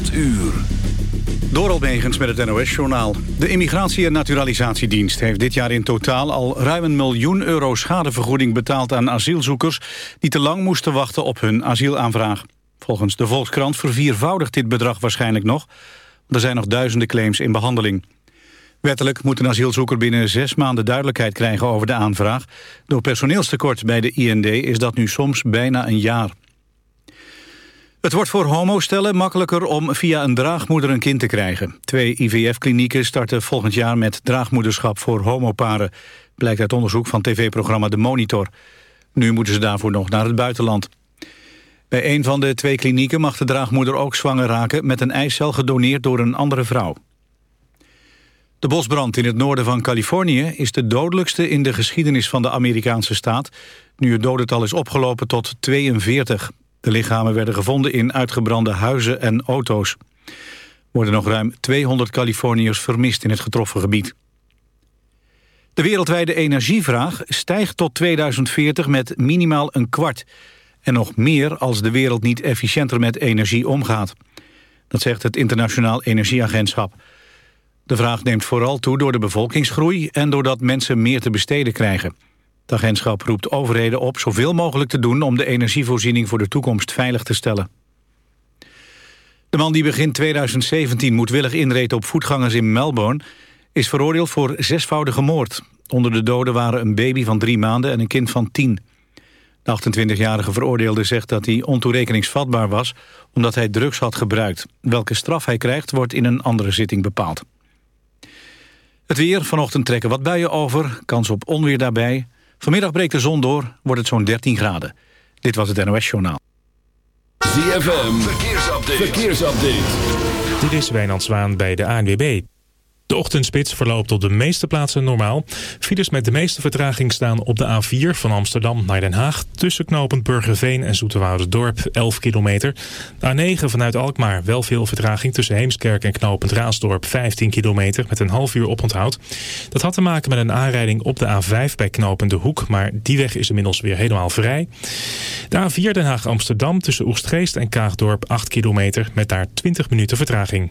8 uur. Door Almegens met het NOS-journaal. De Immigratie- en Naturalisatiedienst heeft dit jaar in totaal... al ruim een miljoen euro schadevergoeding betaald aan asielzoekers... die te lang moesten wachten op hun asielaanvraag. Volgens de Volkskrant verviervoudigt dit bedrag waarschijnlijk nog. Er zijn nog duizenden claims in behandeling. Wettelijk moet een asielzoeker binnen zes maanden duidelijkheid krijgen over de aanvraag. Door personeelstekort bij de IND is dat nu soms bijna een jaar. Het wordt voor homostellen makkelijker om via een draagmoeder een kind te krijgen. Twee IVF-klinieken starten volgend jaar met draagmoederschap voor homoparen. Blijkt uit onderzoek van tv-programma De Monitor. Nu moeten ze daarvoor nog naar het buitenland. Bij een van de twee klinieken mag de draagmoeder ook zwanger raken... met een eicel gedoneerd door een andere vrouw. De bosbrand in het noorden van Californië is de dodelijkste in de geschiedenis van de Amerikaanse staat. Nu het dodental is opgelopen tot 42. De lichamen werden gevonden in uitgebrande huizen en auto's. Er worden nog ruim 200 Californiërs vermist in het getroffen gebied. De wereldwijde energievraag stijgt tot 2040 met minimaal een kwart. En nog meer als de wereld niet efficiënter met energie omgaat. Dat zegt het Internationaal Energieagentschap. De vraag neemt vooral toe door de bevolkingsgroei... en doordat mensen meer te besteden krijgen. Het agentschap roept overheden op zoveel mogelijk te doen... om de energievoorziening voor de toekomst veilig te stellen. De man die begin 2017 moedwillig inreed op voetgangers in Melbourne... is veroordeeld voor zesvoudige moord. Onder de doden waren een baby van drie maanden en een kind van tien. De 28-jarige veroordeelde zegt dat hij ontoerekeningsvatbaar was... omdat hij drugs had gebruikt. Welke straf hij krijgt wordt in een andere zitting bepaald. Het weer, vanochtend trekken wat buien over, kans op onweer daarbij. Vanmiddag breekt de zon door, wordt het zo'n 13 graden. Dit was het NOS Journaal. ZFM, verkeersupdate. verkeersupdate. Dit is Wijnand Zwaan bij de ANWB. De ochtendspits verloopt op de meeste plaatsen normaal. Files met de meeste vertraging staan op de A4 van Amsterdam naar Den Haag... tussen knooppunt Burgerveen en Dorp 11 kilometer. De A9 vanuit Alkmaar wel veel vertraging tussen Heemskerk en knooppunt Raasdorp 15 kilometer met een half uur oponthoud. Dat had te maken met een aanrijding op de A5 bij knooppunt De Hoek... maar die weg is inmiddels weer helemaal vrij. De A4 Den Haag-Amsterdam tussen Oestgeest en Kaagdorp 8 kilometer met daar 20 minuten vertraging.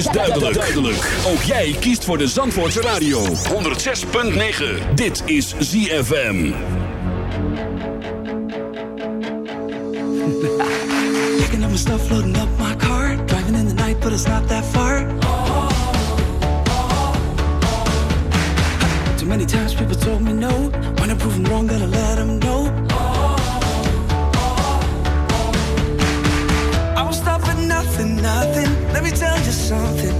is duidelijk. duidelijk. Ook jij kiest voor de Zandvoortse Radio. 106.9. Dit is ZFM. Picking up my stuff, loading up my car. Driving in the night, but it's not that far. Too many times people told me no. When I'm proven wrong, gotta let something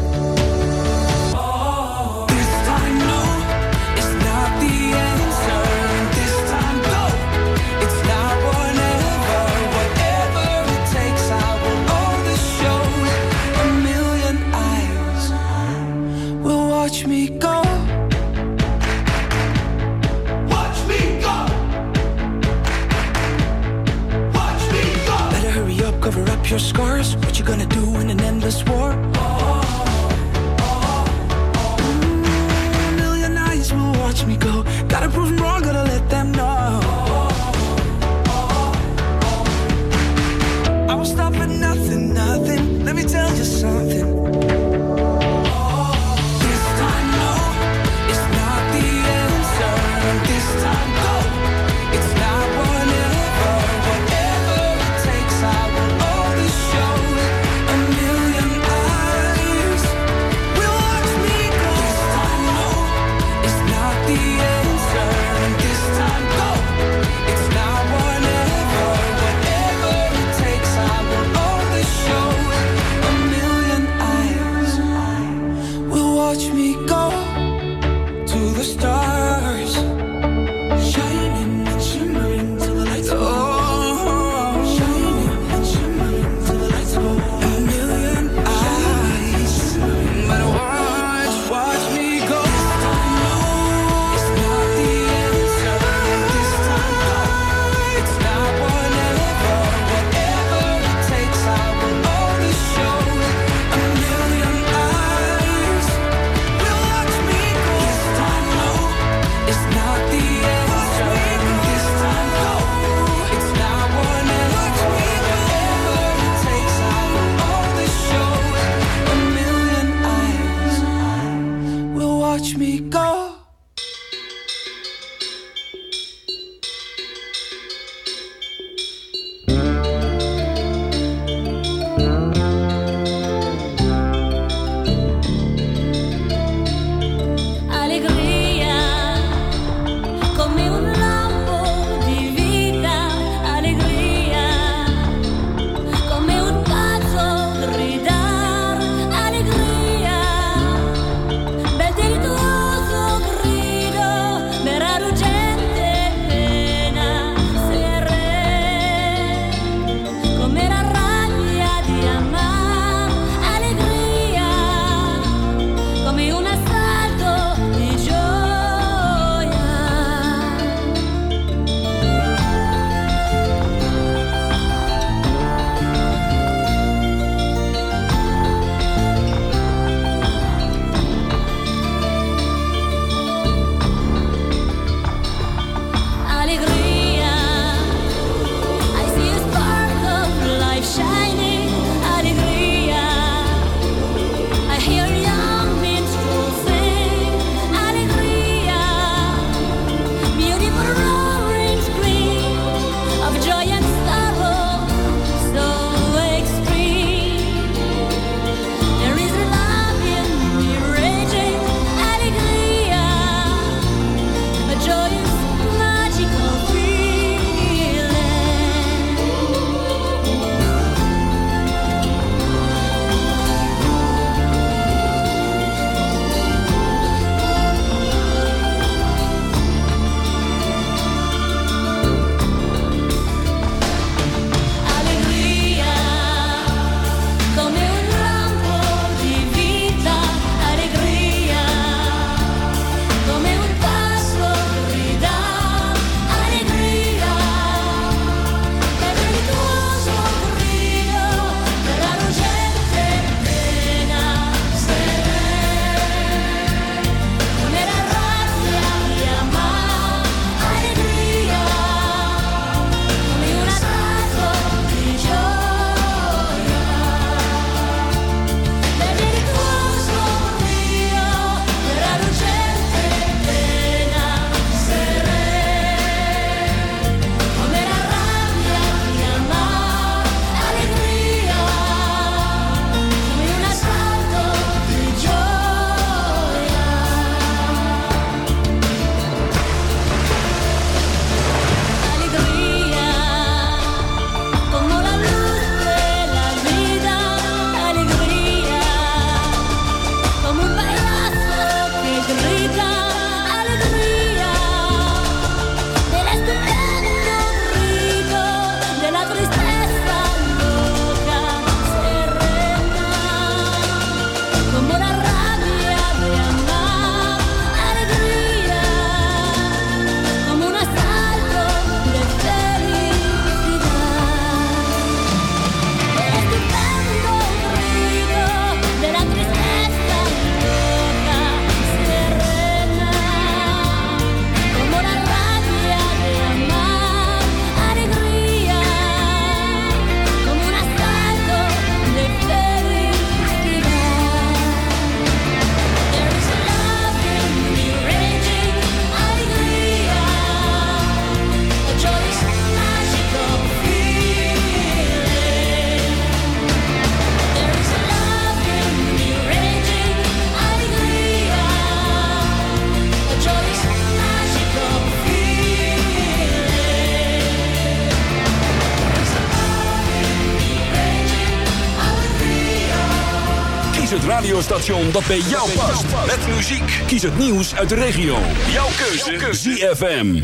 dat bij jou past. Met muziek. Kies het nieuws uit de regio. Jouw keuze. ZFM.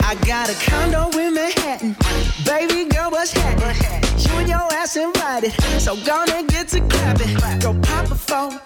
I got a condo in Manhattan. Baby girl, what's happening? You and your ass invited. So gonna get to clapping. Go pop a plan.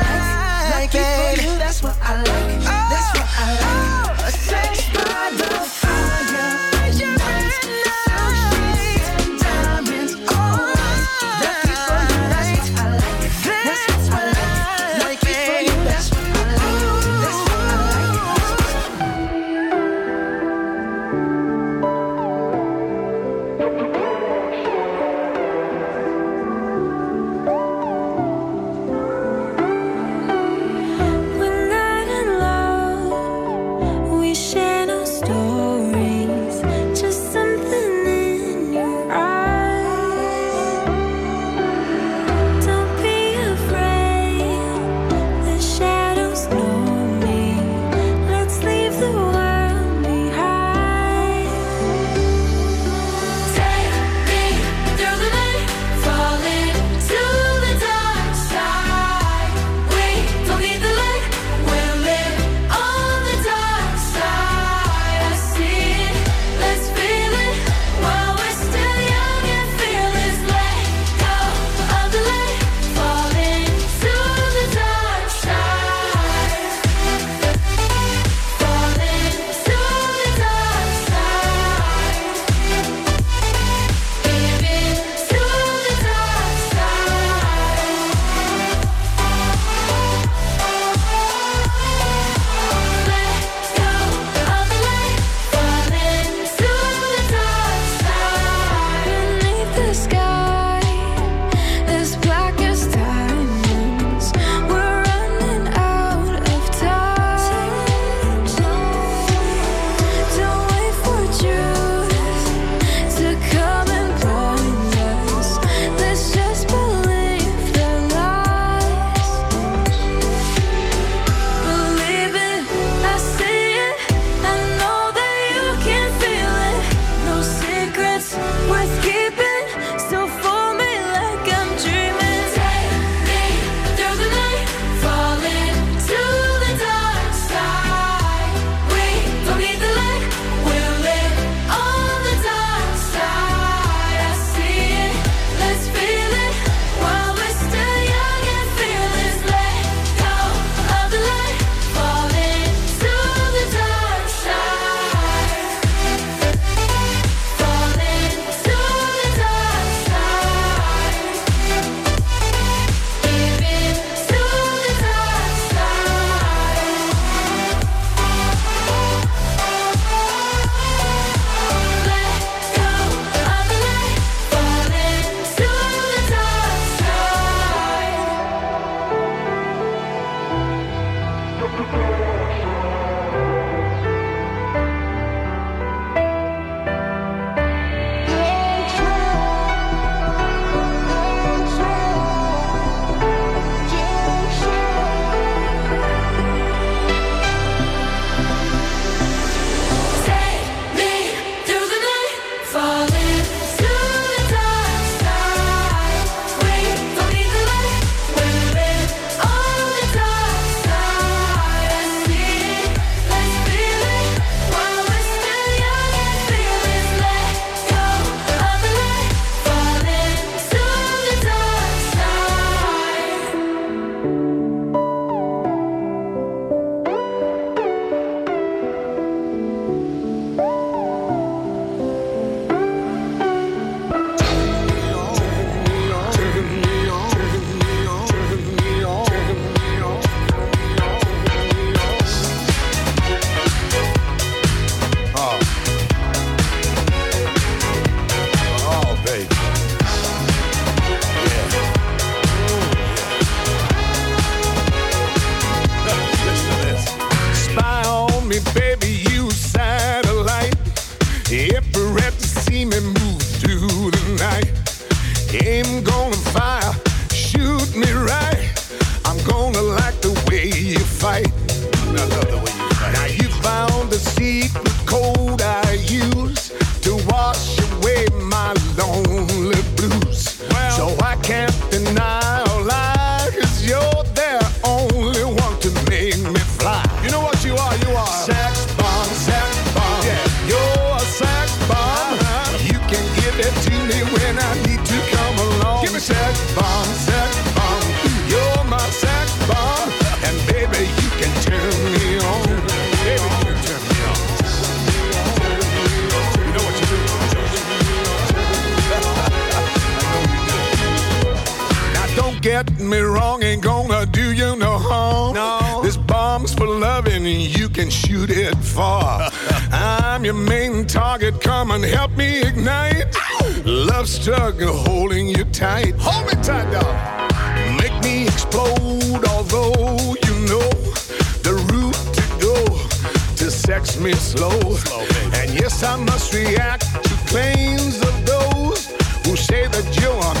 yes, I must react to claims of those who say that you are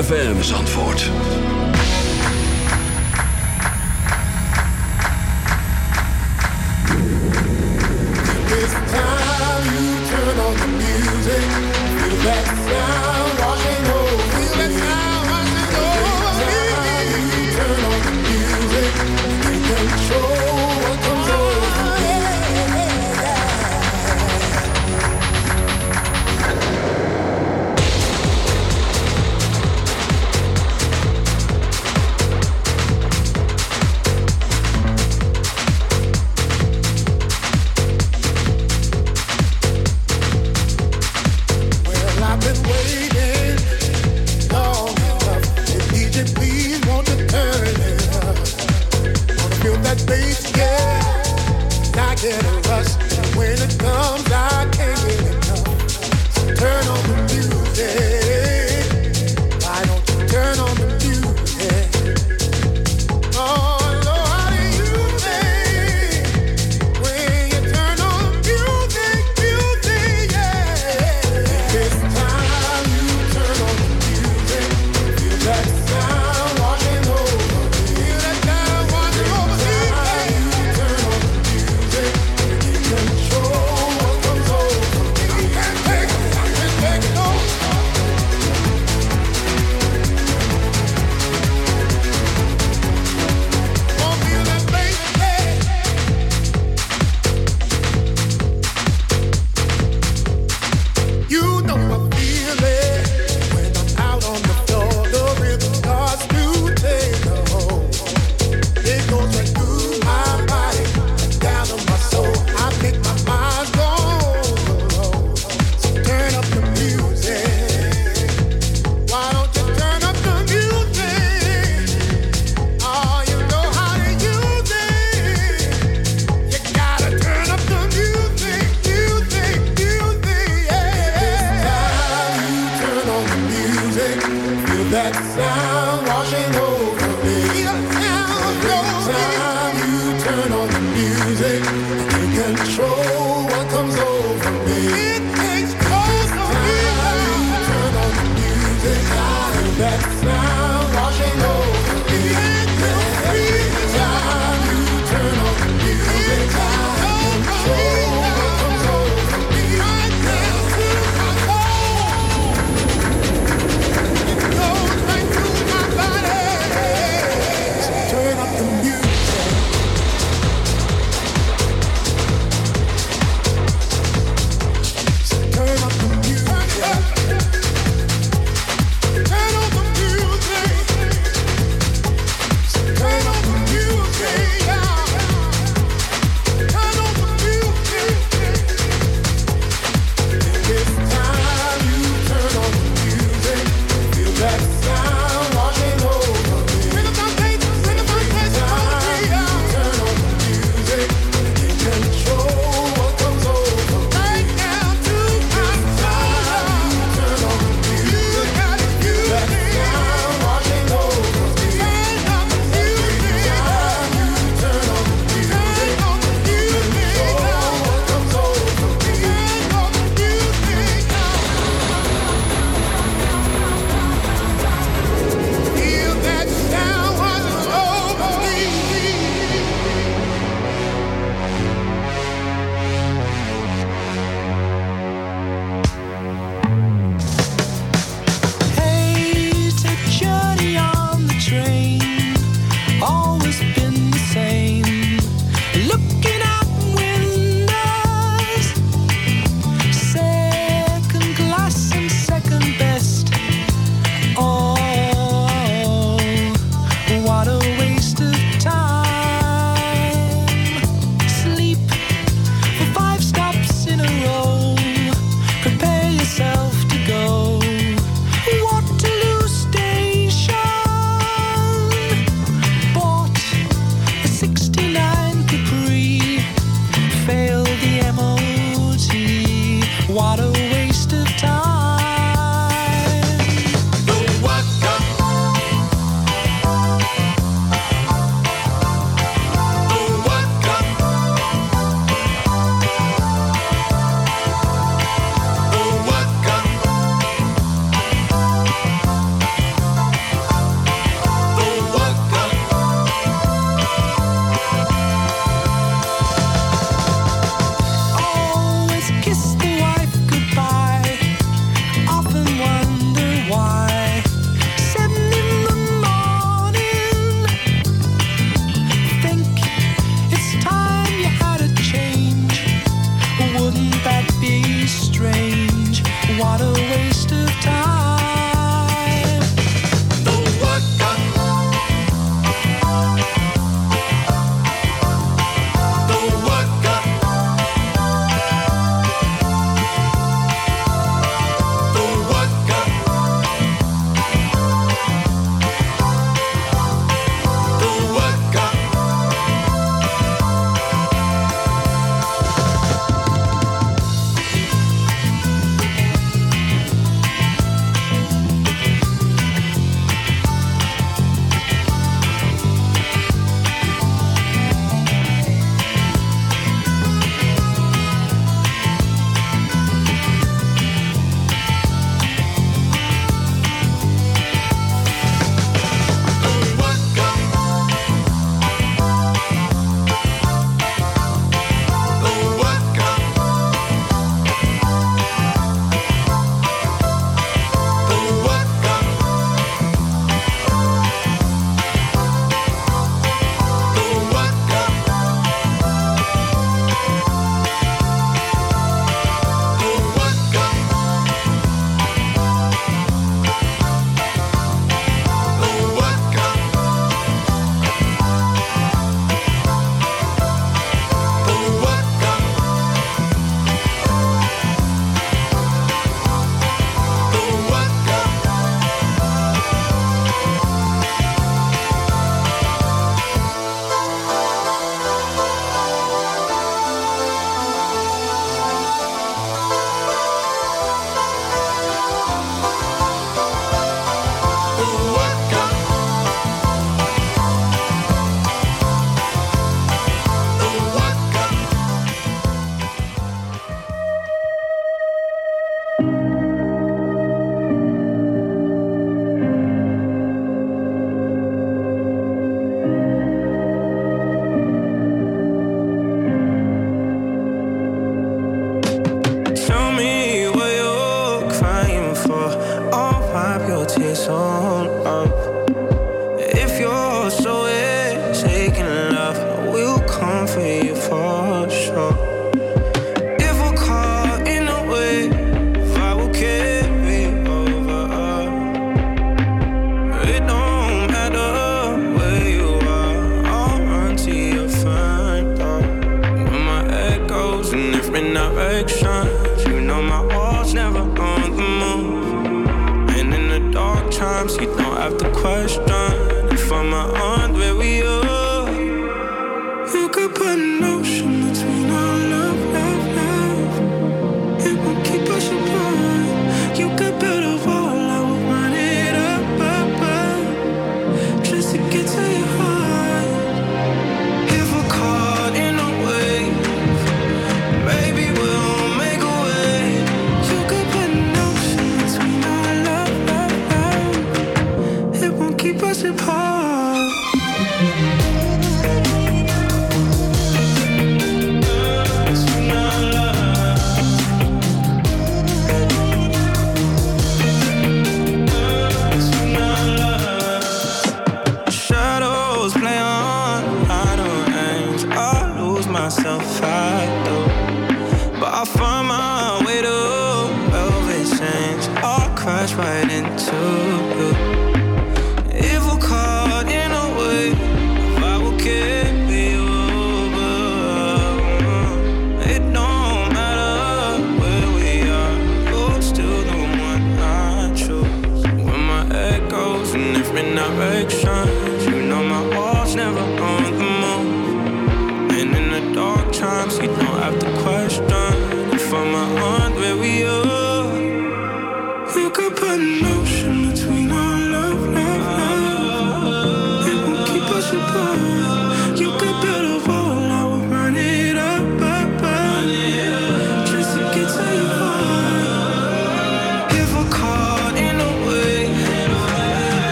ZFM